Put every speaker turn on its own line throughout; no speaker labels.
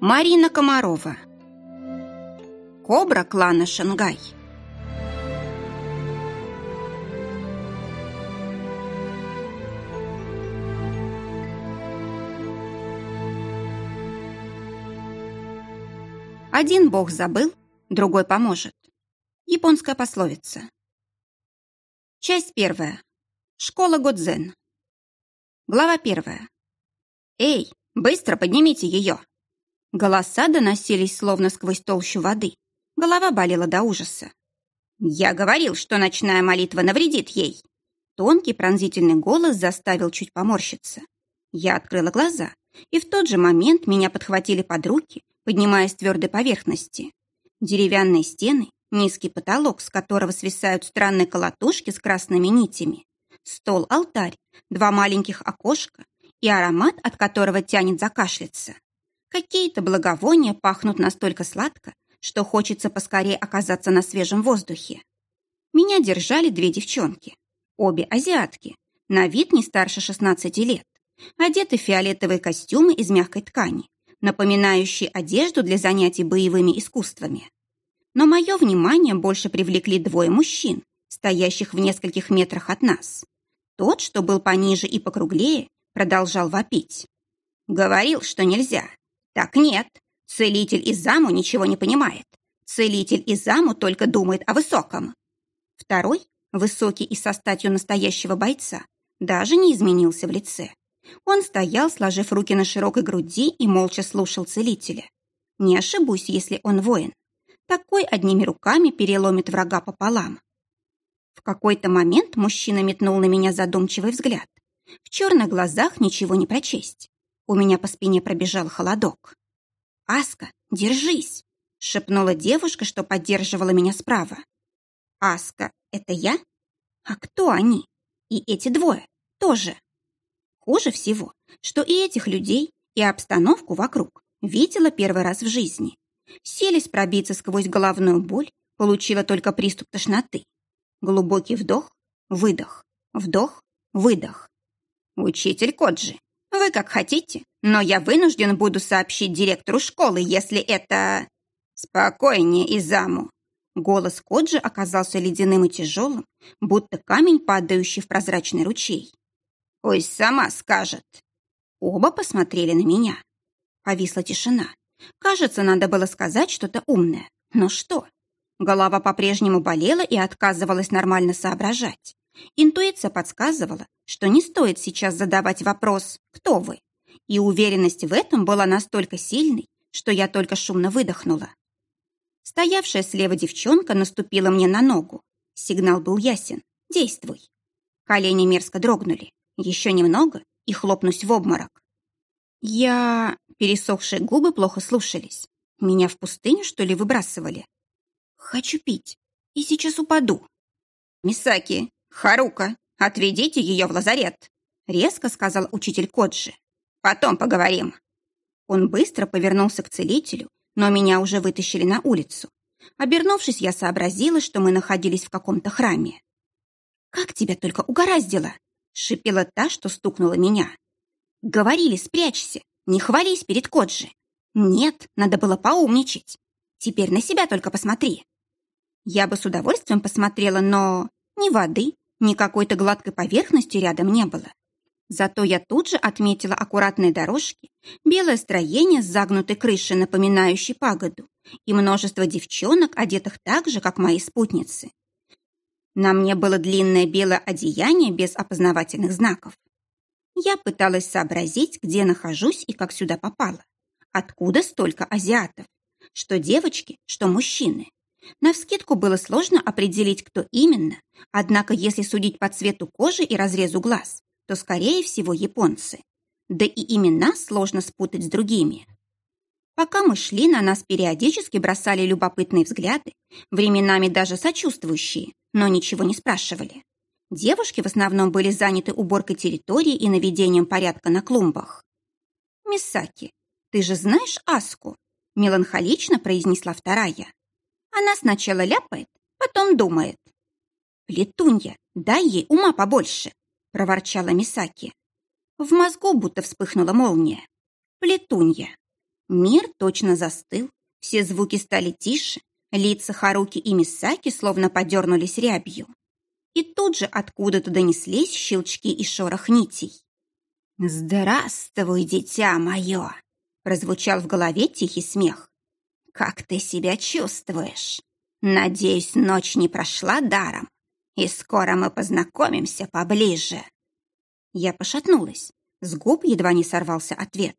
Марина Комарова Кобра клана Шангай Один бог забыл, другой поможет. Японская пословица. Часть первая. Школа Годзен. Глава первая. «Эй, быстро поднимите ее!» Голоса доносились словно сквозь толщу воды. Голова болела до ужаса. «Я говорил, что ночная молитва навредит ей!» Тонкий пронзительный голос заставил чуть поморщиться. Я открыла глаза, и в тот же момент меня подхватили под руки, поднимая с твердой поверхности. Деревянные стены, низкий потолок, с которого свисают странные колотушки с красными нитями, стол-алтарь, два маленьких окошка и аромат, от которого тянет закашляться. Какие-то благовония пахнут настолько сладко, что хочется поскорее оказаться на свежем воздухе. Меня держали две девчонки, обе азиатки, на вид не старше 16 лет, одеты в фиолетовые костюмы из мягкой ткани, напоминающие одежду для занятий боевыми искусствами. Но мое внимание больше привлекли двое мужчин, стоящих в нескольких метрах от нас. Тот, что был пониже и покруглее, продолжал вопить. Говорил, что нельзя. Так нет. Целитель из заму ничего не понимает. Целитель из заму только думает о высоком. Второй, высокий и со статью настоящего бойца, даже не изменился в лице. Он стоял, сложив руки на широкой груди и молча слушал целителя. Не ошибусь, если он воин. Такой одними руками переломит врага пополам. В какой-то момент мужчина метнул на меня задумчивый взгляд. В черных глазах ничего не прочесть. У меня по спине пробежал холодок. «Аска, держись!» — шепнула девушка, что поддерживала меня справа. «Аска, это я? А кто они? И эти двое тоже?» Хуже всего, что и этих людей, и обстановку вокруг видела первый раз в жизни. Селись пробиться сквозь головную боль, получила только приступ тошноты. Глубокий вдох, выдох, вдох, выдох. «Учитель Коджи, вы как хотите, но я вынужден буду сообщить директору школы, если это...» «Спокойнее, Изаму!» Голос Коджи оказался ледяным и тяжелым, будто камень, падающий в прозрачный ручей. Пусть сама скажет. Оба посмотрели на меня. Повисла тишина. Кажется, надо было сказать что-то умное. Но что? Голова по-прежнему болела и отказывалась нормально соображать. Интуиция подсказывала, что не стоит сейчас задавать вопрос «Кто вы?». И уверенность в этом была настолько сильной, что я только шумно выдохнула. Стоявшая слева девчонка наступила мне на ногу. Сигнал был ясен. «Действуй». Колени мерзко дрогнули. Еще немного и хлопнусь в обморок. Я... Пересохшие губы плохо слушались. Меня в пустыню, что ли, выбрасывали? Хочу пить. И сейчас упаду. Мисаки, Харука, отведите ее в лазарет, резко сказал учитель Коджи. Потом поговорим. Он быстро повернулся к целителю, но меня уже вытащили на улицу. Обернувшись, я сообразила, что мы находились в каком-то храме. «Как тебя только угораздило!» Шипела та, что стукнула меня. Говорили, спрячься, не хвались перед Коджи. Нет, надо было поумничать. Теперь на себя только посмотри. Я бы с удовольствием посмотрела, но ни воды, ни какой-то гладкой поверхности рядом не было. Зато я тут же отметила аккуратные дорожки, белое строение с загнутой крышей, напоминающей пагоду, и множество девчонок, одетых так же, как мои спутницы. На мне было длинное белое одеяние без опознавательных знаков. Я пыталась сообразить, где нахожусь и как сюда попала. Откуда столько азиатов? Что девочки, что мужчины. Навскидку было сложно определить, кто именно, однако если судить по цвету кожи и разрезу глаз, то, скорее всего, японцы. Да и имена сложно спутать с другими. Пока мы шли, на нас периодически бросали любопытные взгляды, временами даже сочувствующие, но ничего не спрашивали. Девушки в основном были заняты уборкой территории и наведением порядка на клумбах. «Мисаки, ты же знаешь Аску?» – меланхолично произнесла вторая. Она сначала ляпает, потом думает. «Летунья, дай ей ума побольше!» – проворчала Мисаки. В мозгу будто вспыхнула молния. Плетунья. Мир точно застыл, все звуки стали тише, лица Харуки и Мисаки словно подернулись рябью. И тут же откуда-то донеслись щелчки и шорох нитей. «Здравствуй, дитя мое!» — прозвучал в голове тихий смех. «Как ты себя чувствуешь? Надеюсь, ночь не прошла даром, и скоро мы познакомимся поближе». Я пошатнулась, с губ едва не сорвался ответ.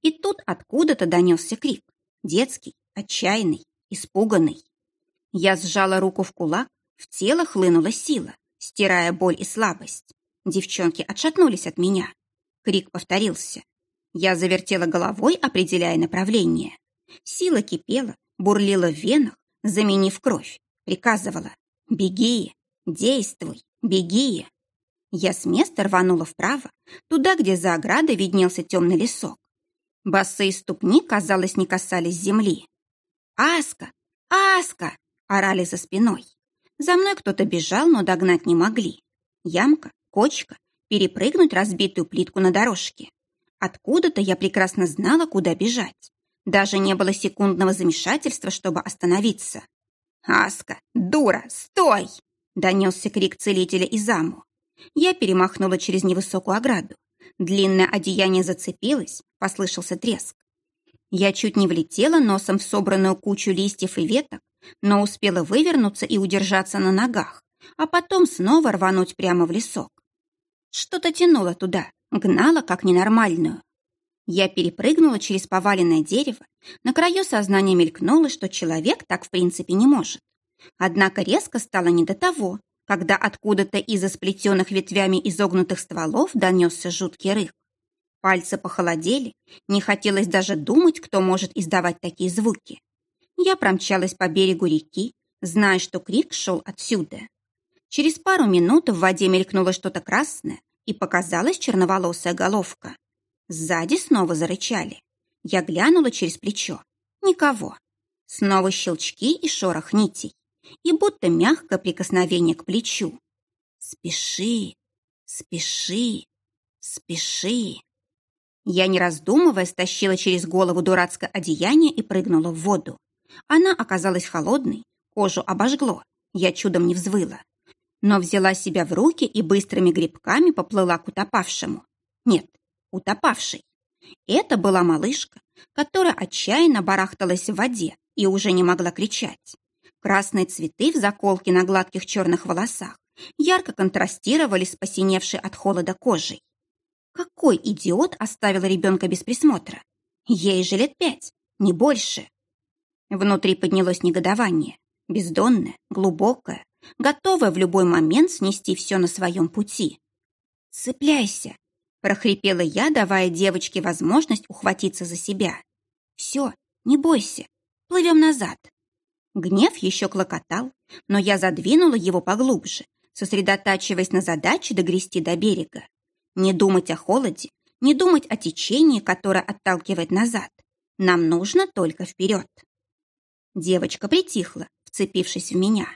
И тут откуда-то донесся крик. Детский, отчаянный, испуганный. Я сжала руку в кулак, в тело хлынула сила, стирая боль и слабость. Девчонки отшатнулись от меня. Крик повторился. Я завертела головой, определяя направление. Сила кипела, бурлила в венах, заменив кровь. Приказывала «Беги! Действуй! Беги!» Я с места рванула вправо, туда, где за оградой виднелся темный лесок. Босые ступни, казалось, не касались земли. «Аска! Аска!» — орали за спиной. За мной кто-то бежал, но догнать не могли. Ямка, кочка, перепрыгнуть разбитую плитку на дорожке. Откуда-то я прекрасно знала, куда бежать. Даже не было секундного замешательства, чтобы остановиться. «Аска! Дура! Стой!» — донесся крик целителя из заму. Я перемахнула через невысокую ограду. Длинное одеяние зацепилось, послышался треск. Я чуть не влетела носом в собранную кучу листьев и веток, но успела вывернуться и удержаться на ногах, а потом снова рвануть прямо в лесок. Что-то тянуло туда, гнало как ненормальную. Я перепрыгнула через поваленное дерево, на краю сознания мелькнуло, что человек так в принципе не может. Однако резко стало не до того, когда откуда-то из-за сплетенных ветвями изогнутых стволов донесся жуткий рык. Пальцы похолодели, не хотелось даже думать, кто может издавать такие звуки. Я промчалась по берегу реки, зная, что крик шел отсюда. Через пару минут в воде мелькнуло что-то красное, и показалась черноволосая головка. Сзади снова зарычали. Я глянула через плечо. Никого. Снова щелчки и шорох нитей и будто мягкое прикосновение к плечу. «Спеши, спеши, спеши!» Я, не раздумывая, стащила через голову дурацкое одеяние и прыгнула в воду. Она оказалась холодной, кожу обожгло, я чудом не взвыла. Но взяла себя в руки и быстрыми грибками поплыла к утопавшему. Нет, утопавшей. Это была малышка, которая отчаянно барахталась в воде и уже не могла кричать. Красные цветы в заколке на гладких черных волосах ярко контрастировали с посиневшей от холода кожей. Какой идиот оставил ребенка без присмотра? Ей же лет пять, не больше. Внутри поднялось негодование, бездонное, глубокое, готовое в любой момент снести все на своем пути. «Цепляйся!» – прохрипела я, давая девочке возможность ухватиться за себя. «Все, не бойся, плывем назад». Гнев еще клокотал, но я задвинула его поглубже, сосредотачиваясь на задаче догрести до берега. Не думать о холоде, не думать о течении, которое отталкивает назад. Нам нужно только вперед. Девочка притихла, вцепившись в меня.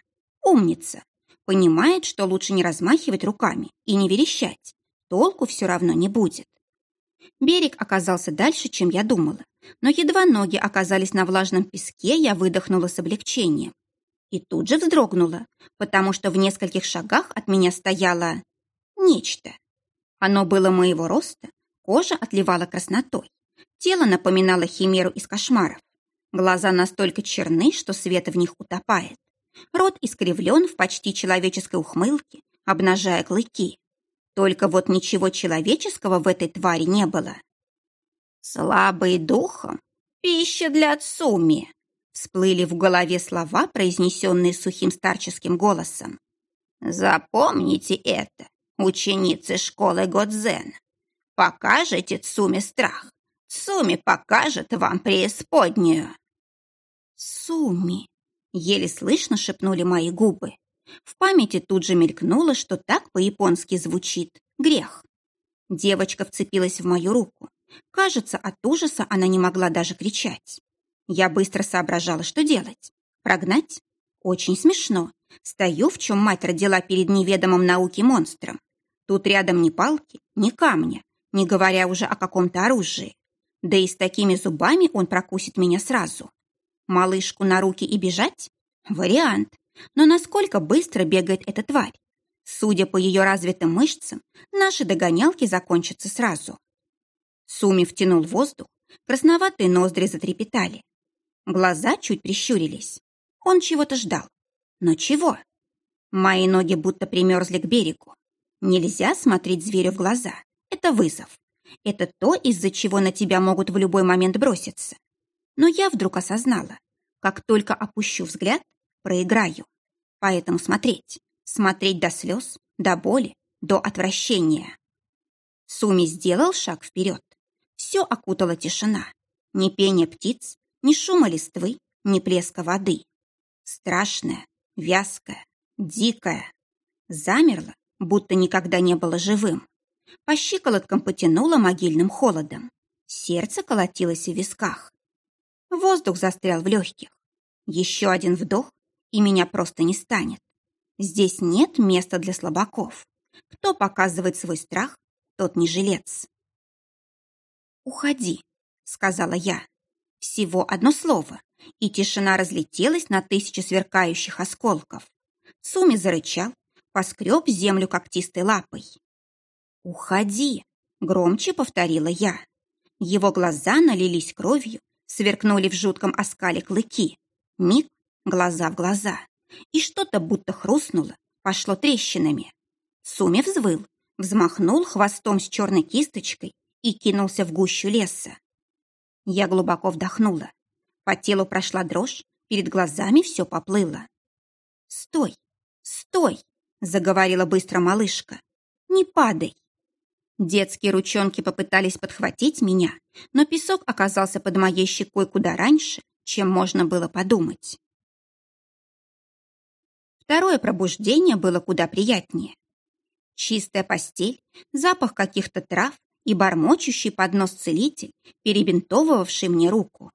Умница. Понимает, что лучше не размахивать руками и не верещать. Толку все равно не будет. Берег оказался дальше, чем я думала, но едва ноги оказались на влажном песке, я выдохнула с облегчением. И тут же вздрогнула, потому что в нескольких шагах от меня стояло нечто. Оно было моего роста, кожа отливала краснотой, тело напоминало химеру из кошмаров. Глаза настолько черны, что свет в них утопает. Рот искривлен в почти человеческой ухмылке, обнажая клыки. Только вот ничего человеческого в этой твари не было. «Слабый духом? Пища для Цуми!» Всплыли в голове слова, произнесенные сухим старческим голосом. «Запомните это, ученицы школы Годзен. Покажете Цуми страх. Цуми покажет вам преисподнюю». «Цуми!» — еле слышно шепнули мои губы. В памяти тут же мелькнуло, что так по-японски звучит «грех». Девочка вцепилась в мою руку. Кажется, от ужаса она не могла даже кричать. Я быстро соображала, что делать. Прогнать? Очень смешно. Стою, в чем мать родила перед неведомым науки монстром. Тут рядом ни палки, ни камня, не говоря уже о каком-то оружии. Да и с такими зубами он прокусит меня сразу. Малышку на руки и бежать? Вариант. Но насколько быстро бегает эта тварь? Судя по ее развитым мышцам, наши догонялки закончатся сразу. Суми втянул воздух, красноватые ноздри затрепетали. Глаза чуть прищурились. Он чего-то ждал. Но чего? Мои ноги будто примерзли к берегу. Нельзя смотреть зверю в глаза. Это вызов. Это то, из-за чего на тебя могут в любой момент броситься. Но я вдруг осознала, как только опущу взгляд, проиграю. Поэтому смотреть. Смотреть до слез, до боли, до отвращения. Суми сделал шаг вперед. Все окутала тишина. Ни пения птиц, ни шума листвы, ни плеска воды. Страшная, вязкая, дикая. Замерла, будто никогда не было живым. По щиколоткам потянуло могильным холодом. Сердце колотилось в висках. Воздух застрял в легких. Еще один вдох, и меня просто не станет. Здесь нет места для слабаков. Кто показывает свой страх, тот не жилец. «Уходи», — сказала я. Всего одно слово, и тишина разлетелась на тысячи сверкающих осколков. Суми зарычал, поскреб землю когтистой лапой. «Уходи!» — громче повторила я. Его глаза налились кровью, сверкнули в жутком оскале клыки. Миг, глаза в глаза. И что-то будто хрустнуло, пошло трещинами. Суми взвыл, взмахнул хвостом с черной кисточкой и кинулся в гущу леса. Я глубоко вдохнула. По телу прошла дрожь, перед глазами все поплыло. «Стой! Стой!» — заговорила быстро малышка. «Не падай!» Детские ручонки попытались подхватить меня, но песок оказался под моей щекой куда раньше, чем можно было подумать. Второе пробуждение было куда приятнее. Чистая постель, запах каких-то трав и бормочущий под нос целитель, перебинтовывавший мне руку.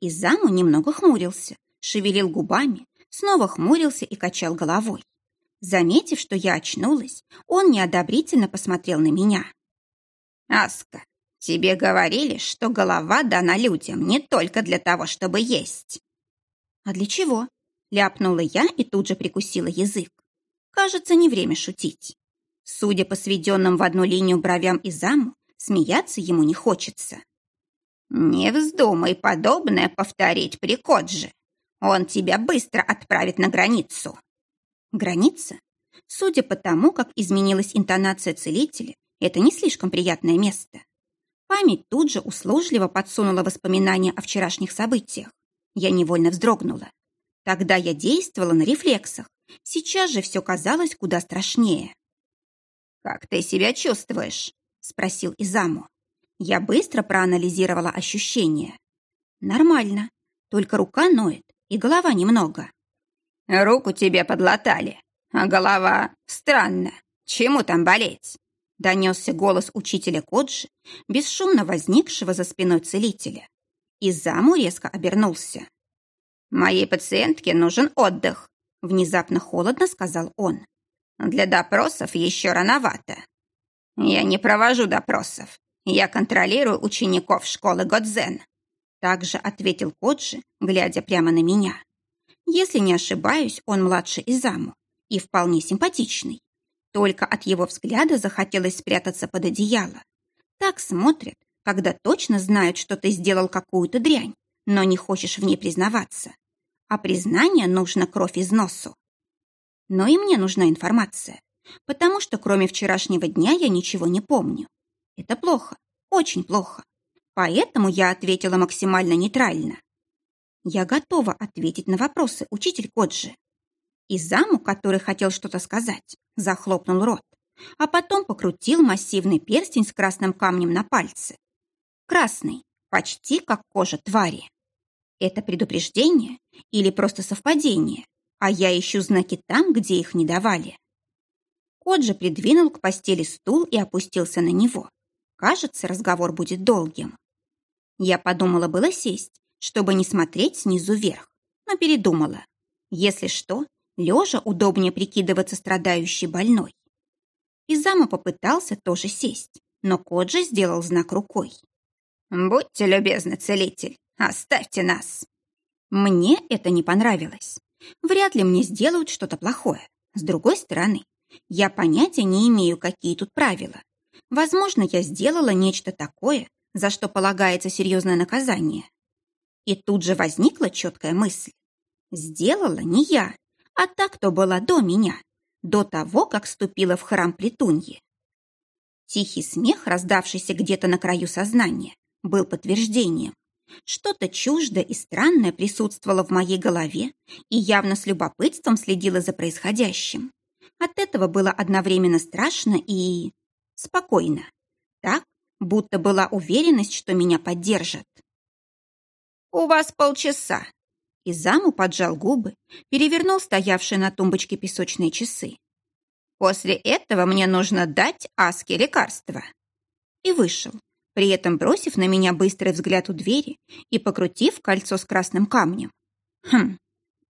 И заму немного хмурился, шевелил губами, снова хмурился и качал головой. Заметив, что я очнулась, он неодобрительно посмотрел на меня. «Аска, тебе говорили, что голова дана людям не только для того, чтобы есть». «А для чего?» — ляпнула я и тут же прикусила язык. «Кажется, не время шутить». Судя по сведенным в одну линию бровям и заму, смеяться ему не хочется. «Не вздумай подобное повторить при Кодже. Он тебя быстро отправит на границу». «Граница?» Судя по тому, как изменилась интонация целителя, это не слишком приятное место. Память тут же услужливо подсунула воспоминания о вчерашних событиях. Я невольно вздрогнула. Тогда я действовала на рефлексах. Сейчас же все казалось куда страшнее. «Как ты себя чувствуешь?» — спросил Изаму. Я быстро проанализировала ощущения. «Нормально. Только рука ноет и голова немного». «Руку тебе подлатали, а голова... Странно. Чему там болеть?» Донесся голос учителя Коджи, бесшумно возникшего за спиной целителя. И заму резко обернулся. «Моей пациентке нужен отдых», — внезапно холодно сказал он. «Для допросов еще рановато». «Я не провожу допросов. Я контролирую учеников школы Годзен», — также ответил Коджи, глядя прямо на меня. «Если не ошибаюсь, он младше Изаму и вполне симпатичный. Только от его взгляда захотелось спрятаться под одеяло. Так смотрят, когда точно знают, что ты сделал какую-то дрянь, но не хочешь в ней признаваться. А признание нужно кровь из носу. Но и мне нужна информация, потому что кроме вчерашнего дня я ничего не помню. Это плохо, очень плохо. Поэтому я ответила максимально нейтрально. Я готова ответить на вопросы, учитель Коджи. И заму, который хотел что-то сказать, захлопнул рот, а потом покрутил массивный перстень с красным камнем на пальце. Красный, почти как кожа твари. Это предупреждение или просто совпадение, а я ищу знаки там, где их не давали. Кот же придвинул к постели стул и опустился на него. Кажется, разговор будет долгим. Я подумала было сесть, чтобы не смотреть снизу вверх, но передумала. Если что, лежа удобнее прикидываться страдающей больной. Изама попытался тоже сесть, но Коджи сделал знак рукой. «Будьте любезны, целитель, оставьте нас!» Мне это не понравилось. Вряд ли мне сделают что-то плохое. С другой стороны, я понятия не имею, какие тут правила. Возможно, я сделала нечто такое, за что полагается серьезное наказание. И тут же возникла четкая мысль. Сделала не я, а та, кто была до меня, до того, как вступила в храм Плетуньи. Тихий смех, раздавшийся где-то на краю сознания, был подтверждением. Что-то чуждое и странное присутствовало в моей голове и явно с любопытством следило за происходящим. От этого было одновременно страшно и... спокойно. Так, будто была уверенность, что меня поддержат. «У вас полчаса». И заму поджал губы, перевернул стоявшие на тумбочке песочные часы. «После этого мне нужно дать Аске лекарство». И вышел, при этом бросив на меня быстрый взгляд у двери и покрутив кольцо с красным камнем. Хм,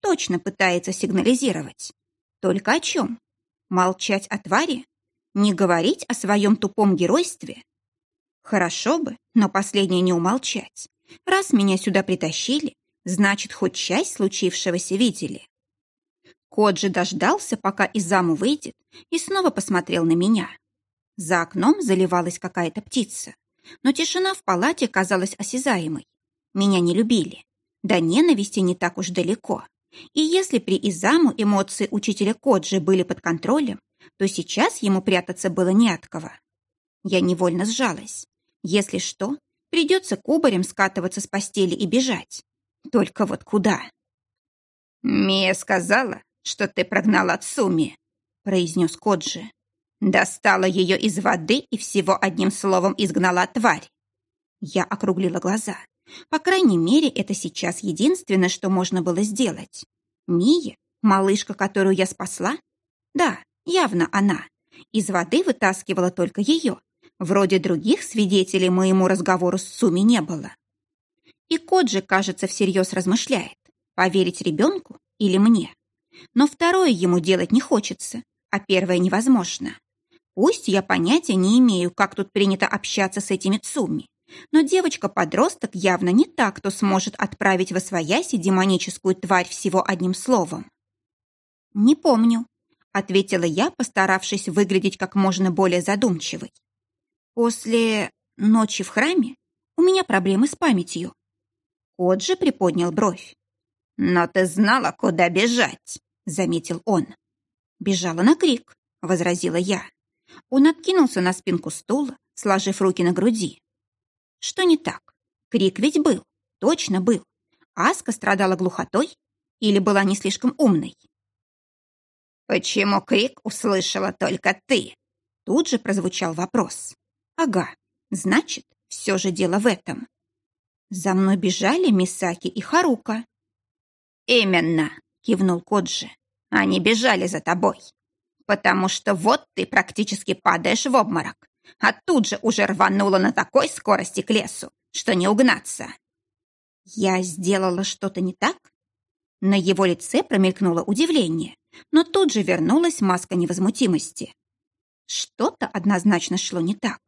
точно пытается сигнализировать. Только о чем? Молчать о твари? Не говорить о своем тупом геройстве? Хорошо бы, но последнее не умолчать. Раз меня сюда притащили, значит, хоть часть случившегося видели. Кот же дождался, пока из заму выйдет, и снова посмотрел на меня. За окном заливалась какая-то птица, но тишина в палате казалась осязаемой. Меня не любили. До ненависти не так уж далеко. И если при Изаму эмоции учителя Коджи были под контролем, то сейчас ему прятаться было не от кого. Я невольно сжалась. Если что, придется кубарем скатываться с постели и бежать. Только вот куда? «Мия сказала, что ты прогнала Цуми», — произнес Коджи. «Достала ее из воды и всего одним словом изгнала тварь». Я округлила глаза. По крайней мере, это сейчас единственное, что можно было сделать. Мия, малышка, которую я спасла? Да, явно она. Из воды вытаскивала только ее. Вроде других свидетелей моему разговору с Суми не было. И кот же, кажется, всерьез размышляет, поверить ребенку или мне. Но второе ему делать не хочется, а первое невозможно. Пусть я понятия не имею, как тут принято общаться с этими Цуми, но девочка-подросток явно не та, кто сможет отправить во свояси демоническую тварь всего одним словом. «Не помню», — ответила я, постаравшись выглядеть как можно более задумчивой. После ночи в храме у меня проблемы с памятью. Кот же приподнял бровь. «Но ты знала, куда бежать», — заметил он. «Бежала на крик», — возразила я. Он откинулся на спинку стула, сложив руки на груди. Что не так? Крик ведь был, точно был. Аска страдала глухотой или была не слишком умной? «Почему крик услышала только ты?» Тут же прозвучал вопрос. Ага, значит, все же дело в этом. За мной бежали Мисаки и Харука. Именно, кивнул Коджи. Они бежали за тобой. Потому что вот ты практически падаешь в обморок, а тут же уже рванула на такой скорости к лесу, что не угнаться. Я сделала что-то не так? На его лице промелькнуло удивление, но тут же вернулась маска невозмутимости. Что-то однозначно шло не так.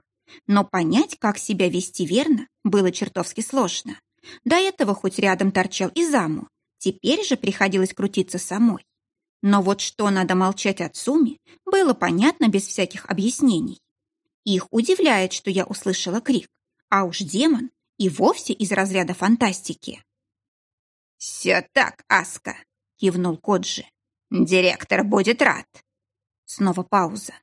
Но понять, как себя вести верно, было чертовски сложно. До этого хоть рядом торчал и заму, теперь же приходилось крутиться самой. Но вот что надо молчать от Суми, было понятно без всяких объяснений. Их удивляет, что я услышала крик, а уж демон и вовсе из разряда фантастики. «Все так, Аска!» — кивнул Коджи. «Директор будет рад!» Снова пауза.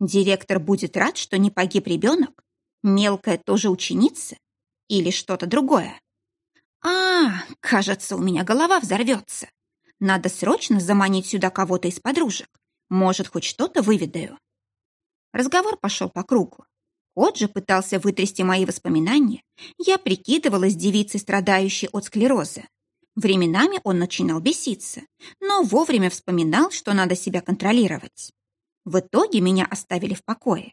Директор будет рад, что не погиб ребенок? Мелкая тоже ученица? Или что-то другое? А, кажется, у меня голова взорвется. Надо срочно заманить сюда кого-то из подружек. Может, хоть что-то выведаю. Разговор пошел по кругу. Кот же пытался вытрясти мои воспоминания. Я прикидывалась девицей, страдающей от склероза. Временами он начинал беситься, но вовремя вспоминал, что надо себя контролировать. В итоге меня оставили в покое.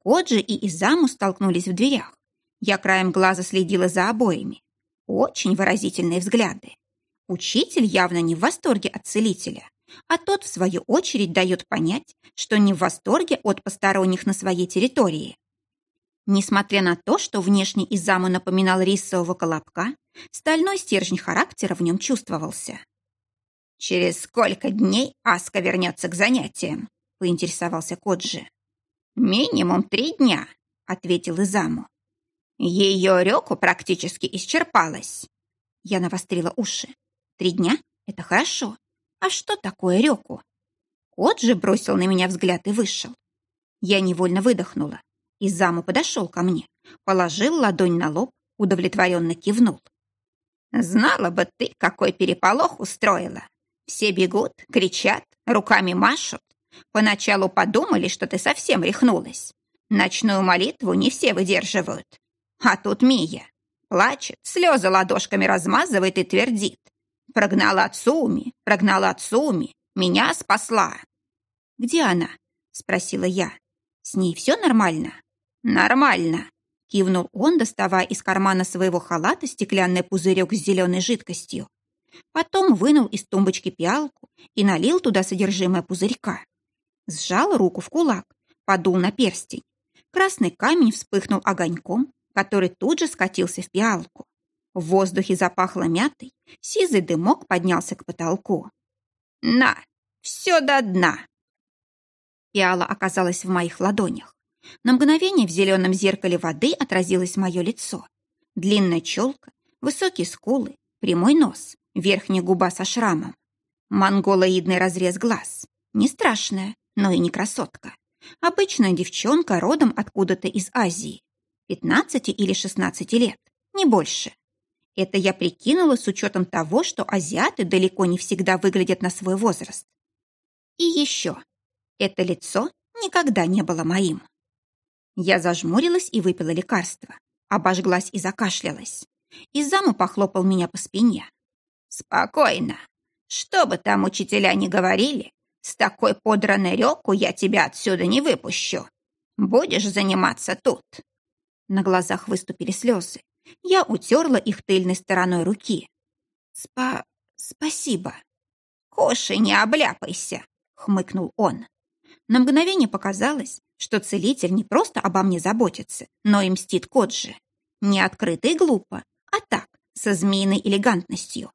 Коджи и Изаму столкнулись в дверях. Я краем глаза следила за обоими. Очень выразительные взгляды. Учитель явно не в восторге от целителя, а тот, в свою очередь, дает понять, что не в восторге от посторонних на своей территории. Несмотря на то, что внешне Изаму напоминал рисового колобка, стальной стержень характера в нем чувствовался. «Через сколько дней Аска вернется к занятиям?» — поинтересовался Коджи. «Минимум три дня», — ответил Изаму. «Ее реку практически исчерпалась». Я навострила уши. «Три дня? Это хорошо. А что такое реку?» Коджи бросил на меня взгляд и вышел. Я невольно выдохнула. Изаму подошел ко мне, положил ладонь на лоб, удовлетворенно кивнул. «Знала бы ты, какой переполох устроила. Все бегут, кричат, руками машут. Поначалу подумали, что ты совсем рехнулась. Ночную молитву не все выдерживают. А тут Мия. Плачет, слезы ладошками размазывает и твердит. Прогнала от Суми, прогнала от Суми, меня спасла. «Где она?» — спросила я. «С ней все нормально?» «Нормально», — кивнул он, доставая из кармана своего халата стеклянный пузырек с зеленой жидкостью. Потом вынул из тумбочки пиалку и налил туда содержимое пузырька. Сжал руку в кулак, подул на перстень. Красный камень вспыхнул огоньком, который тут же скатился в пиалку. В воздухе запахло мятой, сизый дымок поднялся к потолку. «На, все до дна!» Пиала оказалась в моих ладонях. На мгновение в зеленом зеркале воды отразилось мое лицо. Длинная челка, высокие скулы, прямой нос, верхняя губа со шрамом. Монголоидный разрез глаз. Не страшная, но и не красотка. Обычная девчонка родом откуда-то из Азии. 15 или 16 лет, не больше. Это я прикинула с учетом того, что азиаты далеко не всегда выглядят на свой возраст. И еще. Это лицо никогда не было моим. Я зажмурилась и выпила лекарство. Обожглась и закашлялась. Заму похлопал меня по спине. «Спокойно. Что бы там учителя ни говорили, с такой подранной реку я тебя отсюда не выпущу. Будешь заниматься тут». На глазах выступили слезы. Я утерла их тыльной стороной руки. «Спа... спасибо». «Коши, не обляпайся», — хмыкнул он. На мгновение показалось, что целитель не просто обо мне заботится, но и мстит Коджи. Не открыто и глупо, а так, со змеиной элегантностью.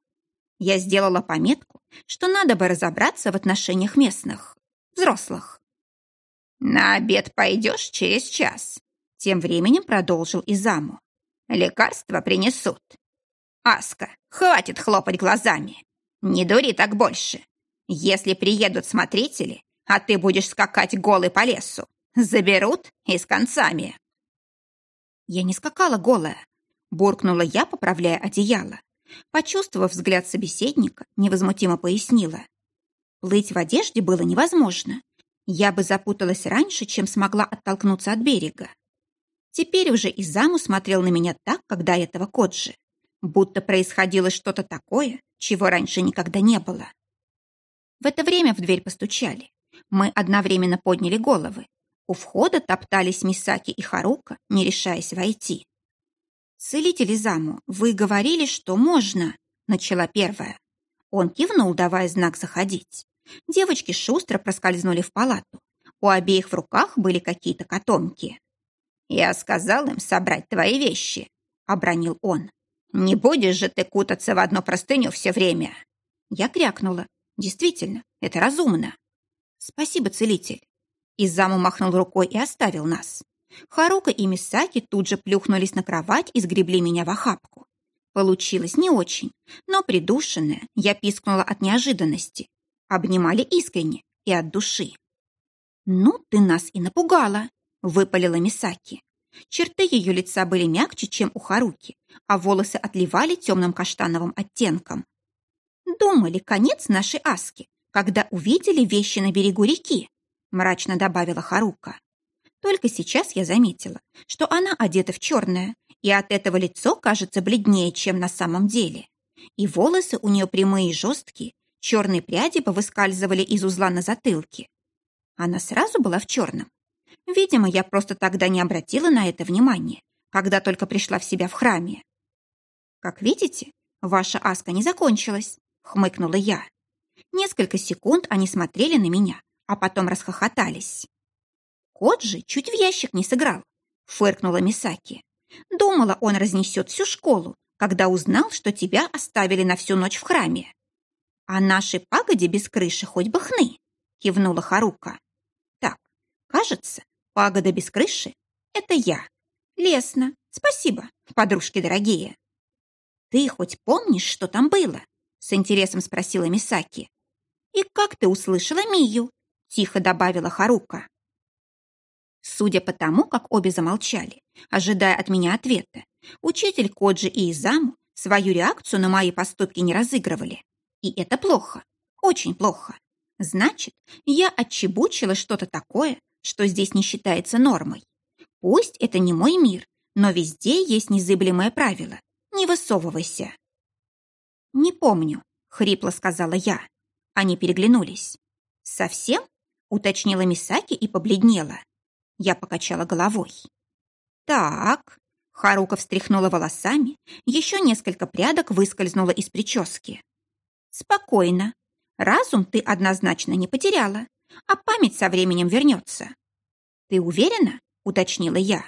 Я сделала пометку, что надо бы разобраться в отношениях местных, взрослых. «На обед пойдешь через час», — тем временем продолжил Изаму. «Лекарства принесут. Аска, хватит хлопать глазами. Не дури так больше. Если приедут смотрители, а ты будешь скакать голый по лесу. Заберут и с концами. Я не скакала голая, буркнула я, поправляя одеяло. Почувствовав взгляд собеседника, невозмутимо пояснила. Плыть в одежде было невозможно. Я бы запуталась раньше, чем смогла оттолкнуться от берега. Теперь уже и заму смотрел на меня так, как до этого Коджи. Будто происходило что-то такое, чего раньше никогда не было. В это время в дверь постучали. Мы одновременно подняли головы. У входа топтались Мисаки и Харука, не решаясь войти. «Целитель Изаму, вы говорили, что можно», — начала первая. Он кивнул, давая знак заходить. Девочки шустро проскользнули в палату. У обеих в руках были какие-то котомки. «Я сказал им собрать твои вещи», — обронил он. «Не будешь же ты кутаться в одну простыню все время?» Я крякнула. «Действительно, это разумно». «Спасибо, целитель». Изаму махнул рукой и оставил нас. Харука и Мисаки тут же плюхнулись на кровать и сгребли меня в охапку. Получилось не очень, но придушенная я пискнула от неожиданности. Обнимали искренне и от души. «Ну, ты нас и напугала», — выпалила Мисаки. Черты ее лица были мягче, чем у Харуки, а волосы отливали темным каштановым оттенком. Думали, конец нашей Аски, когда увидели вещи на берегу реки», — мрачно добавила Харука. Только сейчас я заметила, что она одета в черное, и от этого лицо кажется бледнее, чем на самом деле. И волосы у нее прямые и жесткие, черные пряди повыскальзывали из узла на затылке. Она сразу была в черном. Видимо, я просто тогда не обратила на это внимания, когда только пришла в себя в храме. «Как видите, ваша аска не закончилась», — хмыкнула я. Несколько секунд они смотрели на меня, а потом расхохотались. Кот же чуть в ящик не сыграл. фыркнула Мисаки. Думала, он разнесет всю школу, когда узнал, что тебя оставили на всю ночь в храме. А нашей пагоде без крыши хоть бы хны, кивнула Харука. Кажется, пагода без крыши — это я. Лесно. Спасибо, подружки дорогие. Ты хоть помнишь, что там было? С интересом спросила Мисаки. И как ты услышала Мию? Тихо добавила Харука. Судя по тому, как обе замолчали, ожидая от меня ответа, учитель Коджи и Изаму свою реакцию на мои поступки не разыгрывали. И это плохо, очень плохо. Значит, я отчебучила что-то такое, что здесь не считается нормой. Пусть это не мой мир, но везде есть незыблемое правило. Не высовывайся. «Не помню», — хрипло сказала я. Они переглянулись. «Совсем?» — уточнила Мисаки и побледнела. Я покачала головой. «Так...» Харука встряхнула волосами, еще несколько прядок выскользнуло из прически. «Спокойно. Разум ты однозначно не потеряла, а память со временем вернется». «Ты уверена?» — уточнила я.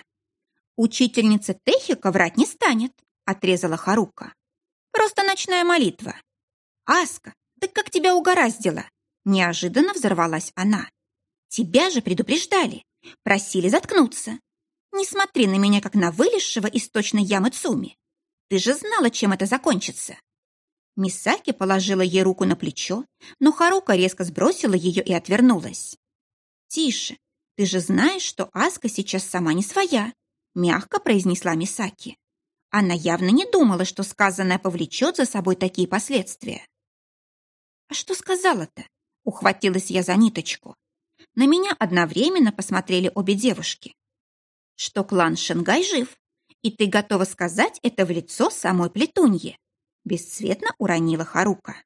«Учительница Техика врать не станет», — отрезала Харука. «Просто ночная молитва». «Аска, да как тебя угораздило?» Неожиданно взорвалась она. «Тебя же предупреждали. Просили заткнуться. Не смотри на меня, как на вылезшего из точной ямы Цуми. Ты же знала, чем это закончится. Мисаки положила ей руку на плечо, но Харука резко сбросила ее и отвернулась. «Тише, ты же знаешь, что Аска сейчас сама не своя», мягко произнесла Мисаки. Она явно не думала, что сказанное повлечет за собой такие последствия. «А что сказала-то?» Ухватилась я за ниточку. На меня одновременно посмотрели обе девушки. Что клан Шенгай жив, и ты готова сказать это в лицо самой Плетунье? Бесцветно уронила Харука.